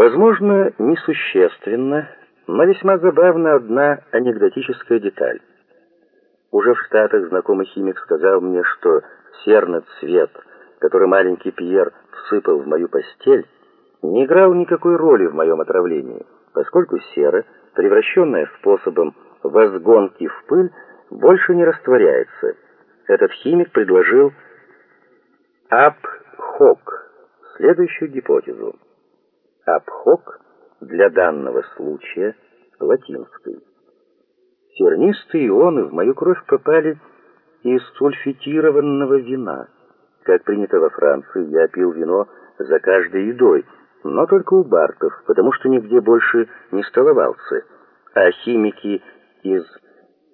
Возможно, несущественно, но весьма забавна одна анекдотическая деталь. Уже в Штатах знакомый химик сказал мне, что серный цвет, который маленький Пьер всыпал в мою постель, не играл никакой роли в моем отравлении, поскольку сера, превращенная способом возгонки в пыль, больше не растворяется. Этот химик предложил абхок, следующую гипотезу. Абхок для данного случая латинский. Сернистые ионы в мою кровь попали из сульфитированного вина. Как принято во Франции, я пил вино за каждой едой, но только у бартов, потому что нигде больше не столовался. А химики из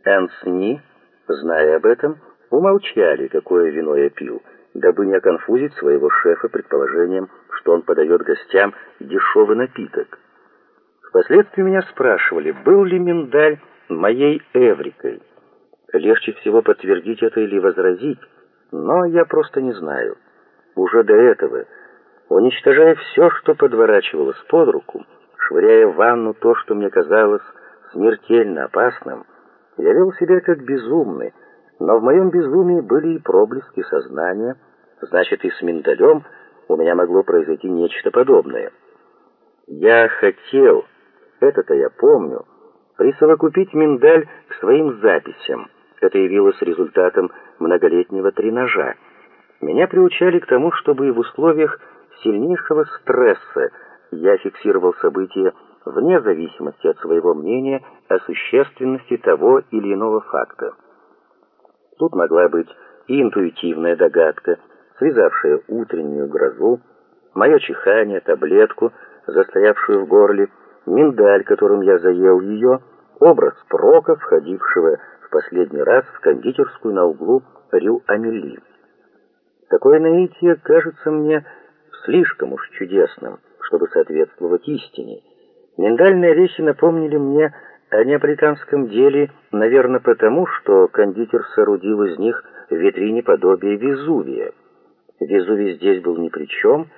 Энсни, зная об этом, умолчали, какое вино я пил, дабы не оконфузить своего шефа предположением, что он подает гостям дешевый напиток. Впоследствии меня спрашивали, был ли миндаль моей эврикой. Легче всего подтвердить это или возразить, но я просто не знаю. Уже до этого, уничтожая все, что подворачивалось под руку, швыряя в ванну то, что мне казалось смертельно опасным, я вел себя как безумный, но в моем безумии были и проблески сознания, значит, и с миндалем у меня могло произойти нечто подобное. Я хотел, это-то я помню, присовокупить миндаль к своим записям. Это явилось результатом многолетнего тренажа. Меня приучали к тому, чтобы и в условиях сильнейшего стресса я фиксировал события вне зависимости от своего мнения о существенности того или иного факта. Тут могла быть и интуитивная догадка, связавшая утреннюю грозу, мое чихание, таблетку, застоявшую в горле, миндаль, которым я заел ее, образ Прока, входившего в последний раз в кондитерскую на углу Рю-Амели. Такое наитие кажется мне слишком уж чудесным, чтобы соответствовать истине. Миндальные орехи напомнили мне о неаполитанском деле, наверное, потому, что кондитер соорудил из них в витрине подобие Везувия. Везувий здесь был ни при чем,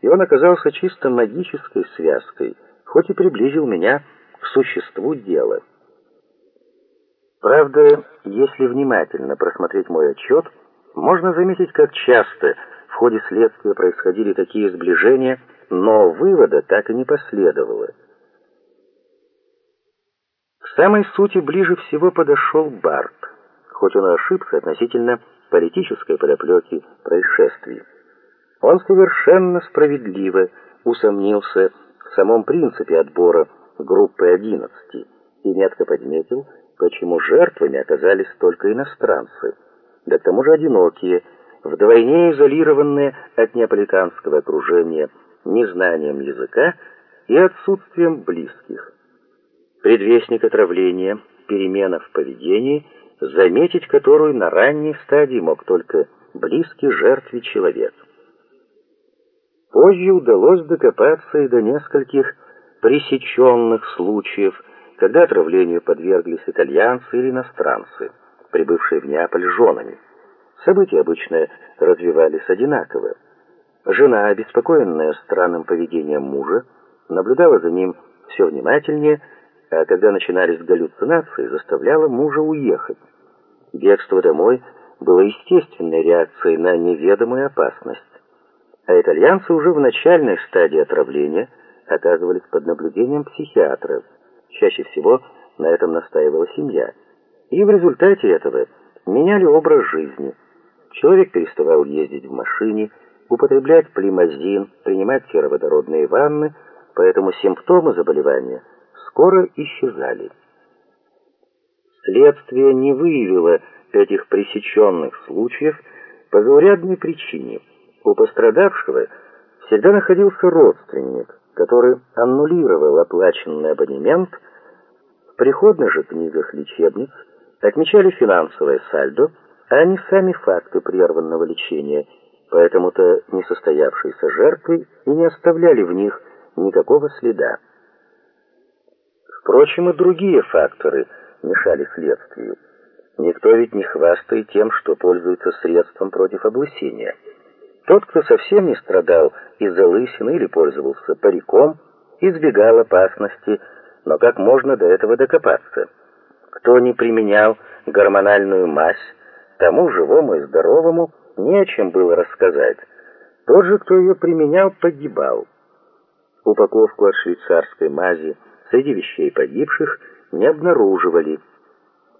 и он оказался чисто магической связкой, хоть и приблизил меня к существу дела. Правда, если внимательно просмотреть мой отчет, можно заметить, как часто в ходе следствия происходили такие сближения, но вывода так и не последовало. К самой сути ближе всего подошел Барт, хоть он и ошибся относительно политической подоплеки происшествий. Он совершенно справедливо усомнился в самом принципе отбора группы 11 и метко подметил, почему жертвами оказались только иностранцы, да к тому же одинокие, вдвойне изолированные от неаполитанского окружения незнанием языка и отсутствием близких. Предвестник отравления, перемена в поведении, заметить которую на ранней стадии мог только близкий жертве человек. Позже удалось докопаться и до нескольких пресеченных случаев, когда отравлению подверглись итальянцы или иностранцы, прибывшие в Неаполь женами. События обычно развивались одинаково. Жена, обеспокоенная странным поведением мужа, наблюдала за ним все внимательнее, а когда начинались галлюцинации, заставляла мужа уехать. Бегство домой было естественной реакцией на неведомую опасность. А итальянцы уже в начальной стадии отравления оказывались под наблюдением психиатра. Чаще всего на этом настаивала семья. И в результате этого меняли образ жизни. Человек переставал ездить в машине, употреблять плимазин, принимать сероводородные ванны, поэтому симптомы заболевания скоро исчезали. Следствие не выявило этих пресеченных случаев по заурядной причине. У пострадавшего всегда находился родственник, который аннулировал оплаченный абонемент. В приходных же книгах лечебниц отмечали финансовое сальдо, а не сами факты прерванного лечения, поэтому-то несостоявшиеся жертвы и не оставляли в них никакого следа. Впрочем, и другие факторы мешали следствию. Никто ведь не хвастает тем, что пользуется средством против облысения. Тот, кто совсем не страдал из-за лысины или пользовался париком, избегал опасности, но как можно до этого докопаться? Кто не применял гормональную мазь, тому живому и здоровому не о чем было рассказать. Тот же, кто ее применял, погибал. Упаковку от швейцарской мази среди вещей погибших не обнаруживали,